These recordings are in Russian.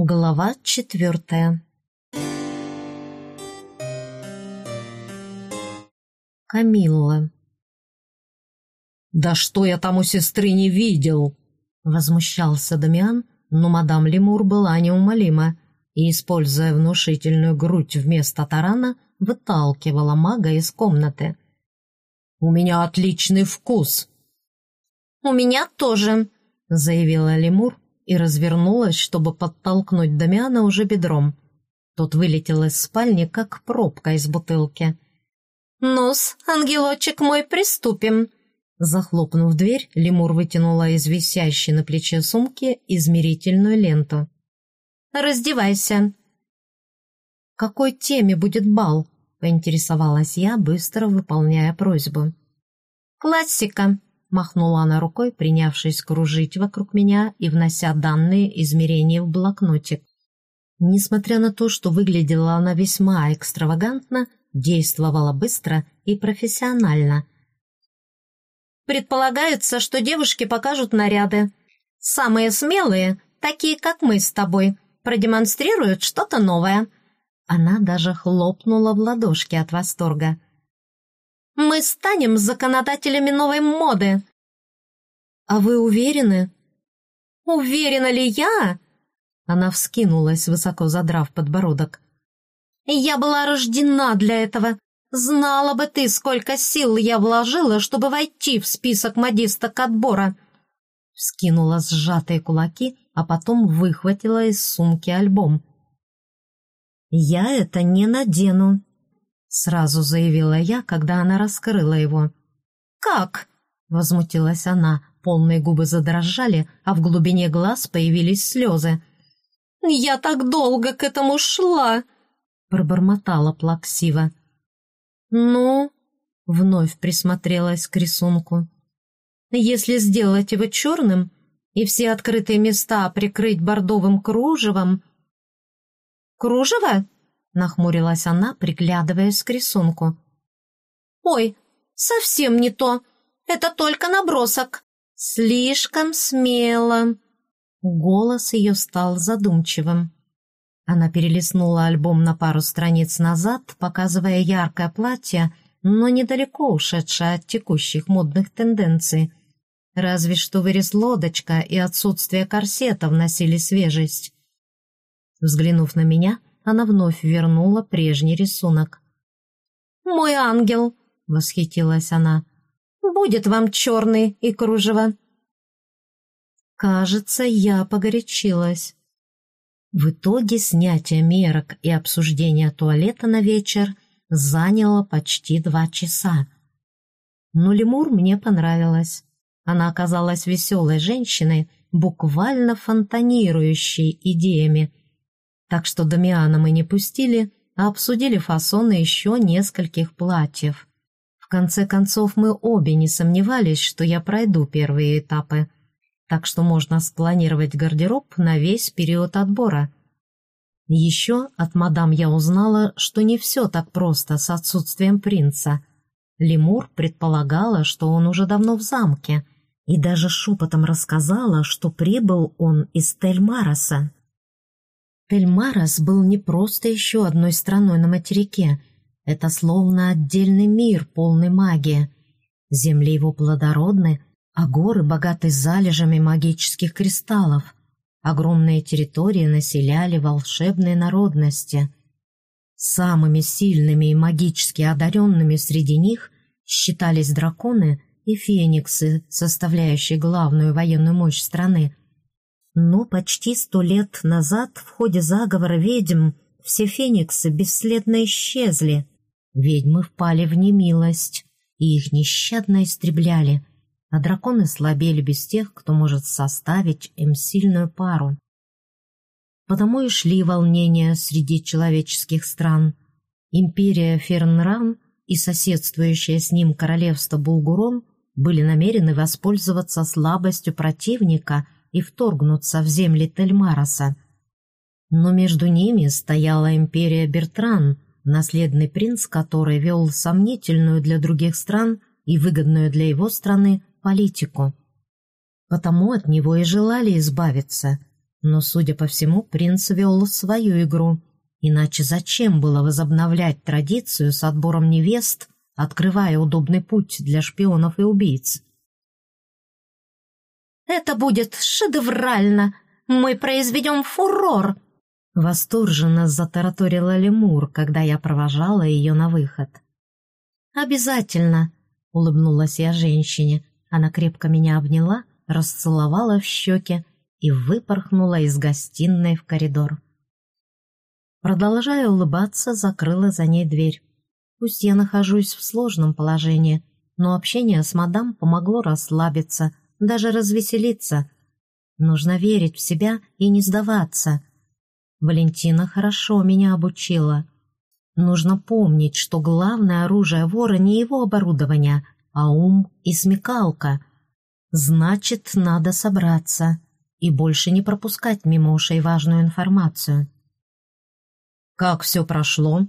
Глава четвертая Камилла «Да что я там у сестры не видел!» Возмущался Дамиан, но мадам Лемур была неумолима и, используя внушительную грудь вместо тарана, выталкивала мага из комнаты. «У меня отличный вкус!» «У меня тоже!» — заявила Лемур и развернулась, чтобы подтолкнуть Дамиана уже бедром. Тот вылетел из спальни, как пробка из бутылки. «Ну-с, ангелочек мой, приступим!» Захлопнув дверь, лемур вытянула из висящей на плече сумки измерительную ленту. «Раздевайся!» «Какой теме будет бал?» — поинтересовалась я, быстро выполняя просьбу. «Классика!» — махнула она рукой, принявшись кружить вокруг меня и внося данные измерения в блокнотик. Несмотря на то, что выглядела она весьма экстравагантно, действовала быстро и профессионально — Предполагается, что девушки покажут наряды. Самые смелые, такие как мы с тобой, продемонстрируют что-то новое». Она даже хлопнула в ладошки от восторга. «Мы станем законодателями новой моды». «А вы уверены?» «Уверена ли я?» Она вскинулась, высоко задрав подбородок. «Я была рождена для этого. Знала бы ты, сколько сил я вложила, чтобы войти в список модисток отбора!» Скинула сжатые кулаки, а потом выхватила из сумки альбом. «Я это не надену», — сразу заявила я, когда она раскрыла его. «Как?» — возмутилась она, полные губы задрожали, а в глубине глаз появились слезы. «Я так долго к этому шла!» — пробормотала плаксиво. «Ну?» — вновь присмотрелась к рисунку. «Если сделать его черным и все открытые места прикрыть бордовым кружевом...» «Кружево?» — нахмурилась она, приглядываясь к рисунку. «Ой, совсем не то. Это только набросок. Слишком смело». Голос ее стал задумчивым. Она перелистнула альбом на пару страниц назад, показывая яркое платье, но недалеко ушедшее от текущих модных тенденций. Разве что вырез лодочка и отсутствие корсета вносили свежесть. Взглянув на меня, она вновь вернула прежний рисунок. «Мой ангел!» — восхитилась она. «Будет вам черный и кружево!» Кажется, я погорячилась. В итоге снятие мерок и обсуждение туалета на вечер заняло почти два часа. Но лемур мне понравилась. Она оказалась веселой женщиной, буквально фонтанирующей идеями. Так что Дамиана мы не пустили, а обсудили фасоны еще нескольких платьев. В конце концов, мы обе не сомневались, что я пройду первые этапы — так что можно спланировать гардероб на весь период отбора. Еще от мадам я узнала, что не все так просто с отсутствием принца. Лемур предполагала, что он уже давно в замке, и даже шепотом рассказала, что прибыл он из Тельмараса. Тельмарас был не просто еще одной страной на материке, это словно отдельный мир, полный магии. Земли его плодородны, а горы богаты залежами магических кристаллов. Огромные территории населяли волшебные народности. Самыми сильными и магически одаренными среди них считались драконы и фениксы, составляющие главную военную мощь страны. Но почти сто лет назад в ходе заговора ведьм все фениксы бесследно исчезли. Ведьмы впали в немилость, и их нещадно истребляли – а драконы слабели без тех, кто может составить им сильную пару. Потому и шли волнения среди человеческих стран. Империя Фернран и соседствующее с ним королевство Булгурон были намерены воспользоваться слабостью противника и вторгнуться в земли Тельмараса. Но между ними стояла империя Бертран, наследный принц который вел сомнительную для других стран и выгодную для его страны политику. Потому от него и желали избавиться. Но, судя по всему, принц вел свою игру. Иначе зачем было возобновлять традицию с отбором невест, открывая удобный путь для шпионов и убийц? «Это будет шедеврально! Мы произведем фурор!» Восторженно затараторила Лемур, когда я провожала ее на выход. «Обязательно!» — улыбнулась я женщине. Она крепко меня обняла, расцеловала в щеки и выпорхнула из гостиной в коридор. Продолжая улыбаться, закрыла за ней дверь. Пусть я нахожусь в сложном положении, но общение с мадам помогло расслабиться, даже развеселиться. Нужно верить в себя и не сдаваться. Валентина хорошо меня обучила. Нужно помнить, что главное оружие вора не его оборудование, а ум и смекалка. Значит, надо собраться и больше не пропускать мимо ушей важную информацию. «Как все прошло?»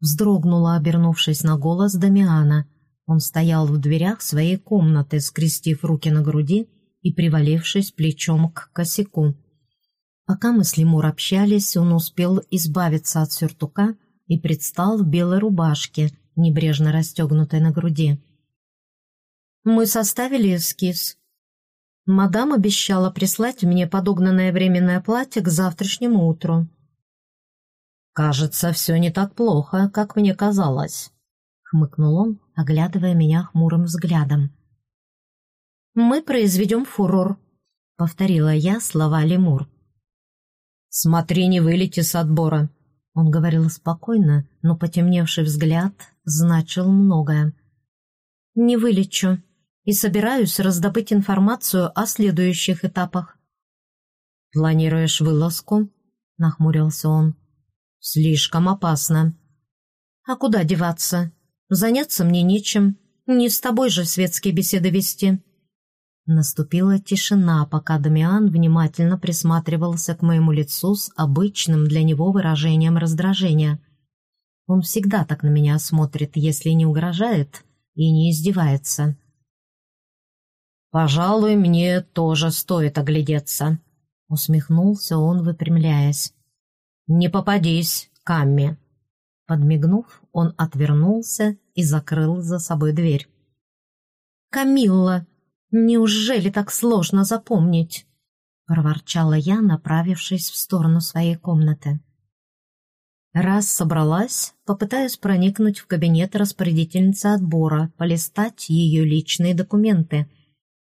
Вздрогнула, обернувшись на голос Дамиана. Он стоял в дверях своей комнаты, скрестив руки на груди и привалившись плечом к косяку. Пока мы с Лемур общались, он успел избавиться от сюртука и предстал в белой рубашке, небрежно расстегнутой на груди. Мы составили эскиз. Мадам обещала прислать мне подогнанное временное платье к завтрашнему утру. «Кажется, все не так плохо, как мне казалось», — хмыкнул он, оглядывая меня хмурым взглядом. «Мы произведем фурор», — повторила я слова Лемур. «Смотри, не вылети с отбора», — он говорил спокойно, но потемневший взгляд значил многое. «Не вылечу и собираюсь раздобыть информацию о следующих этапах». «Планируешь вылазку?» — нахмурился он. «Слишком опасно». «А куда деваться? Заняться мне нечем. Не с тобой же светские беседы вести». Наступила тишина, пока Дамиан внимательно присматривался к моему лицу с обычным для него выражением раздражения. Он всегда так на меня смотрит, если не угрожает и не издевается. «Пожалуй, мне тоже стоит оглядеться», — усмехнулся он, выпрямляясь. «Не попадись, Камми!» Подмигнув, он отвернулся и закрыл за собой дверь. «Камилла, неужели так сложно запомнить?» проворчала я, направившись в сторону своей комнаты. Раз собралась, попытаюсь проникнуть в кабинет распорядительницы отбора, полистать ее личные документы.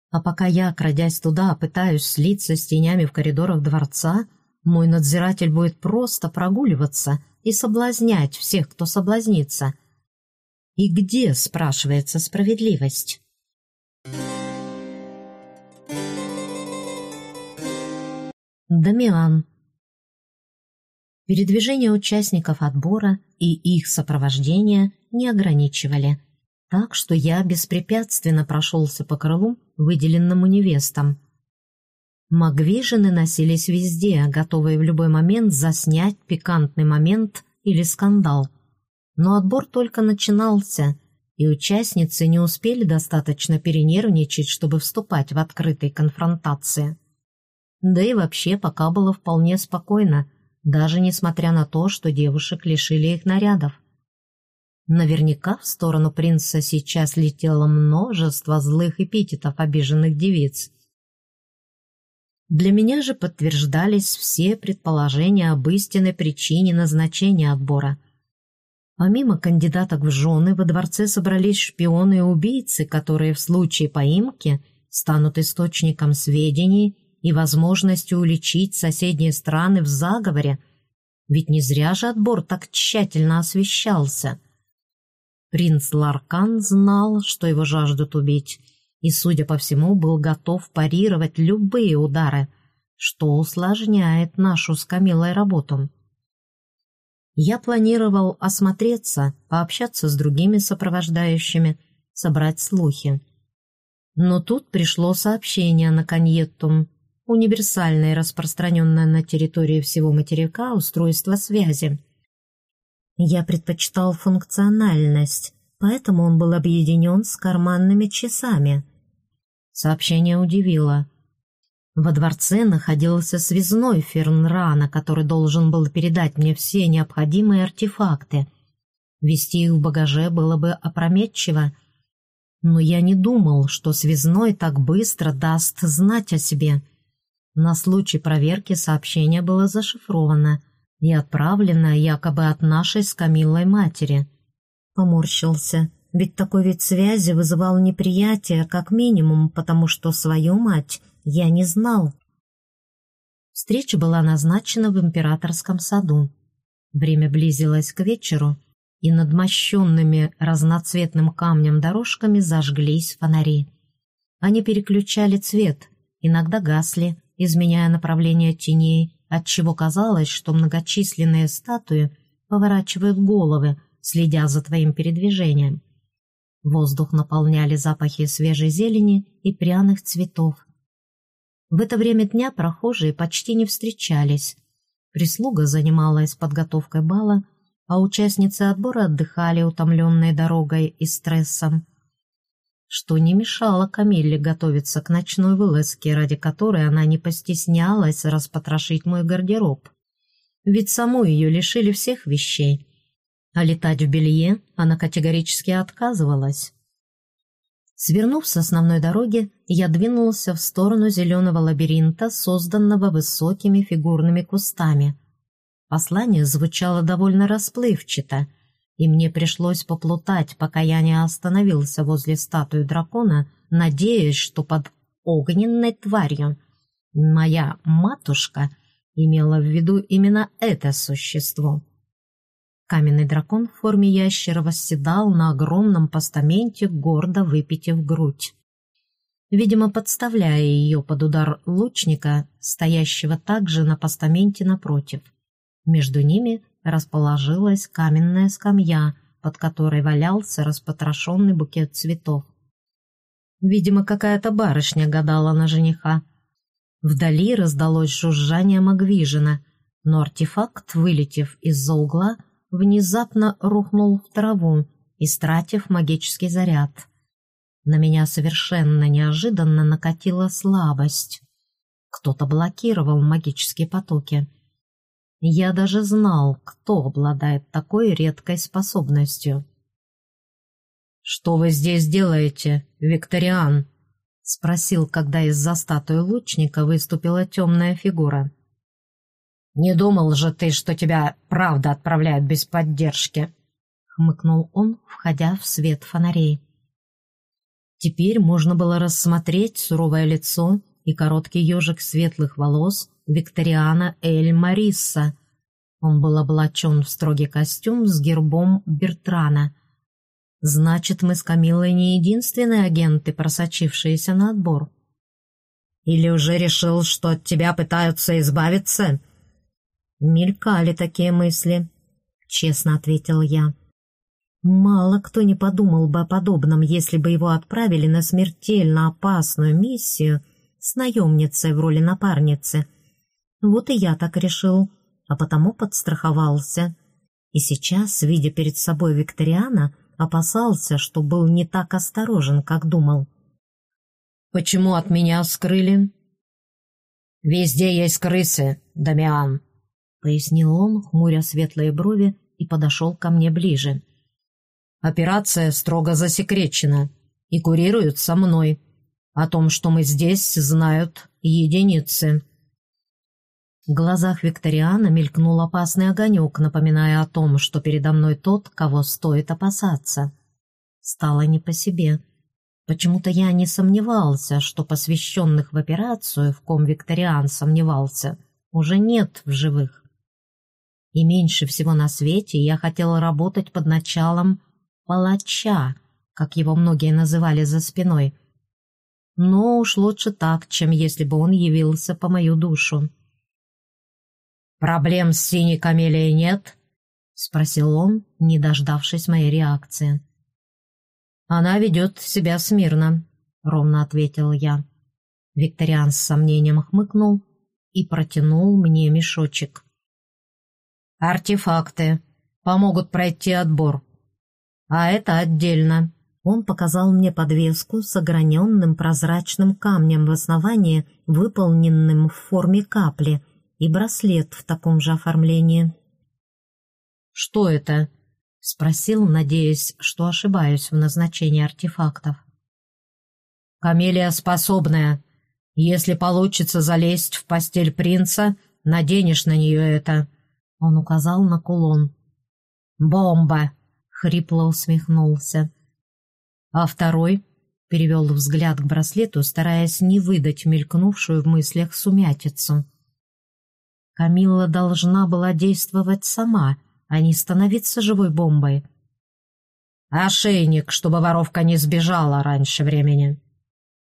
А пока я, крадясь туда, пытаюсь слиться с тенями в коридорах дворца, мой надзиратель будет просто прогуливаться и соблазнять всех, кто соблазнится. И где, спрашивается, справедливость? Дамиан. Передвижение участников отбора и их сопровождение не ограничивали, так что я беспрепятственно прошелся по крылу, выделенному невестам. Магвижины носились везде, готовые в любой момент заснять пикантный момент или скандал. Но отбор только начинался, и участницы не успели достаточно перенервничать, чтобы вступать в открытые конфронтации. Да и вообще пока было вполне спокойно, даже несмотря на то, что девушек лишили их нарядов. Наверняка в сторону принца сейчас летело множество злых эпитетов обиженных девиц, для меня же подтверждались все предположения об истинной причине назначения отбора. Помимо кандидаток в жены, во дворце собрались шпионы и убийцы, которые в случае поимки станут источником сведений и возможностью уличить соседние страны в заговоре, ведь не зря же отбор так тщательно освещался. Принц Ларкан знал, что его жаждут убить, и, судя по всему, был готов парировать любые удары, что усложняет нашу с Камилой работу. Я планировал осмотреться, пообщаться с другими сопровождающими, собрать слухи. Но тут пришло сообщение на Каньеттум, универсальное, распространенное на территории всего материка устройство связи. Я предпочитал функциональность, поэтому он был объединен с карманными часами. Сообщение удивило. Во дворце находился связной Фернрана, который должен был передать мне все необходимые артефакты. Вести их в багаже было бы опрометчиво, но я не думал, что связной так быстро даст знать о себе. На случай проверки сообщение было зашифровано и отправлено якобы от нашей с Камиллой матери. Поморщился, ведь такой вид связи вызывал неприятие как минимум, потому что свою мать я не знал. Встреча была назначена в императорском саду. Время близилось к вечеру, и над мощенными разноцветным камнем дорожками зажглись фонари. Они переключали цвет, иногда гасли, изменяя направление теней, отчего казалось, что многочисленные статуи поворачивают головы, следя за твоим передвижением. Воздух наполняли запахи свежей зелени и пряных цветов. В это время дня прохожие почти не встречались. Прислуга занималась подготовкой бала, а участницы отбора отдыхали, утомленные дорогой и стрессом. Что не мешало Камилле готовиться к ночной вылазке, ради которой она не постеснялась распотрошить мой гардероб. Ведь саму ее лишили всех вещей. А летать в белье она категорически отказывалась. Свернув с основной дороги, я двинулся в сторону зеленого лабиринта, созданного высокими фигурными кустами. Послание звучало довольно расплывчато, и мне пришлось поплутать, пока я не остановился возле статуи дракона, надеясь, что под огненной тварью моя матушка имела в виду именно это существо. Каменный дракон в форме ящера восседал на огромном постаменте, гордо выпитив грудь. Видимо, подставляя ее под удар лучника, стоящего также на постаменте напротив. Между ними расположилась каменная скамья, под которой валялся распотрошенный букет цветов. Видимо, какая-то барышня гадала на жениха. Вдали раздалось жужжание Магвижина, но артефакт, вылетев из-за угла, внезапно рухнул в траву, истратив магический заряд. На меня совершенно неожиданно накатила слабость. Кто-то блокировал магические потоки. Я даже знал, кто обладает такой редкой способностью. «Что вы здесь делаете, Викториан?» — спросил, когда из-за статуи лучника выступила темная фигура. «Не думал же ты, что тебя правда отправляют без поддержки!» — хмыкнул он, входя в свет фонарей. Теперь можно было рассмотреть суровое лицо и короткий ежик светлых волос Викториана Эль Марисса. Он был облачен в строгий костюм с гербом Бертрана. Значит, мы с Камилой не единственные агенты, просочившиеся на отбор. «Или уже решил, что от тебя пытаются избавиться?» «Мелькали такие мысли», — честно ответил я. Мало кто не подумал бы о подобном, если бы его отправили на смертельно опасную миссию с наемницей в роли напарницы. Вот и я так решил, а потому подстраховался. И сейчас, видя перед собой Викториана, опасался, что был не так осторожен, как думал. «Почему от меня скрыли?» «Везде есть крысы, Дамиан», — пояснил он, хмуря светлые брови, и подошел ко мне ближе. «Операция строго засекречена и курируется мной. О том, что мы здесь, знают единицы». В глазах Викториана мелькнул опасный огонек, напоминая о том, что передо мной тот, кого стоит опасаться. Стало не по себе. Почему-то я не сомневался, что посвященных в операцию, в ком Викториан сомневался, уже нет в живых. И меньше всего на свете я хотела работать под началом палача, как его многие называли за спиной. Но уж лучше так, чем если бы он явился по мою душу. «Проблем с синей камелией нет?» — спросил он, не дождавшись моей реакции. «Она ведет себя смирно», — ровно ответил я. Викториан с сомнением хмыкнул и протянул мне мешочек. Артефакты помогут пройти отбор. А это отдельно. Он показал мне подвеску с ограненным прозрачным камнем в основании, выполненным в форме капли, и браслет в таком же оформлении. «Что это?» — спросил, надеясь, что ошибаюсь в назначении артефактов. «Камелия способная. Если получится залезть в постель принца, наденешь на нее это». Он указал на кулон. «Бомба!» — хрипло усмехнулся. «А второй?» — перевел взгляд к браслету, стараясь не выдать мелькнувшую в мыслях сумятицу. Камилла должна была действовать сама, а не становиться живой бомбой. «Ошейник, чтобы воровка не сбежала раньше времени»,